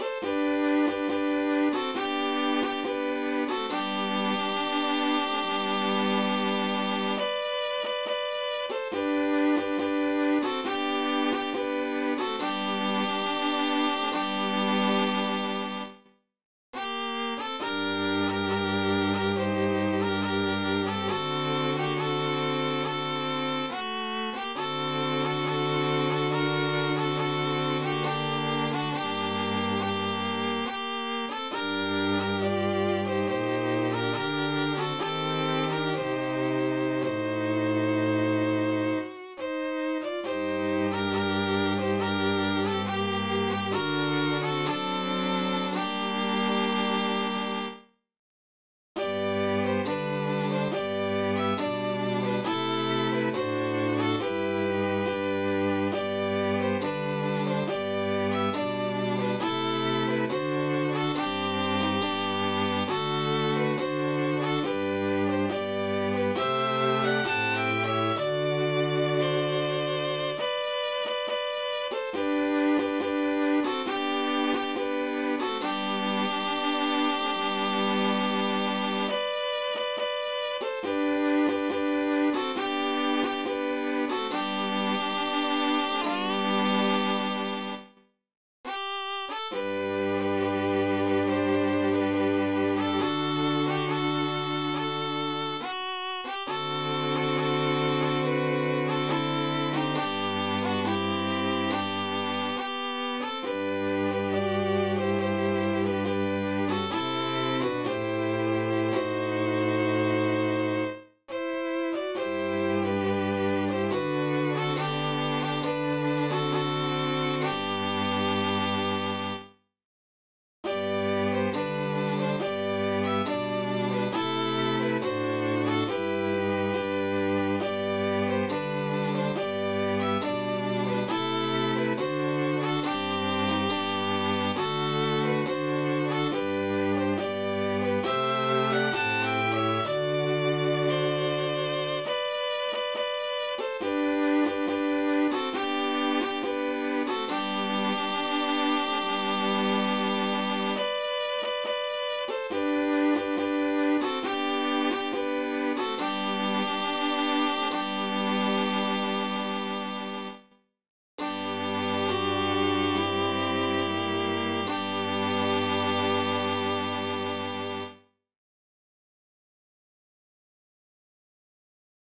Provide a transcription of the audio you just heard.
you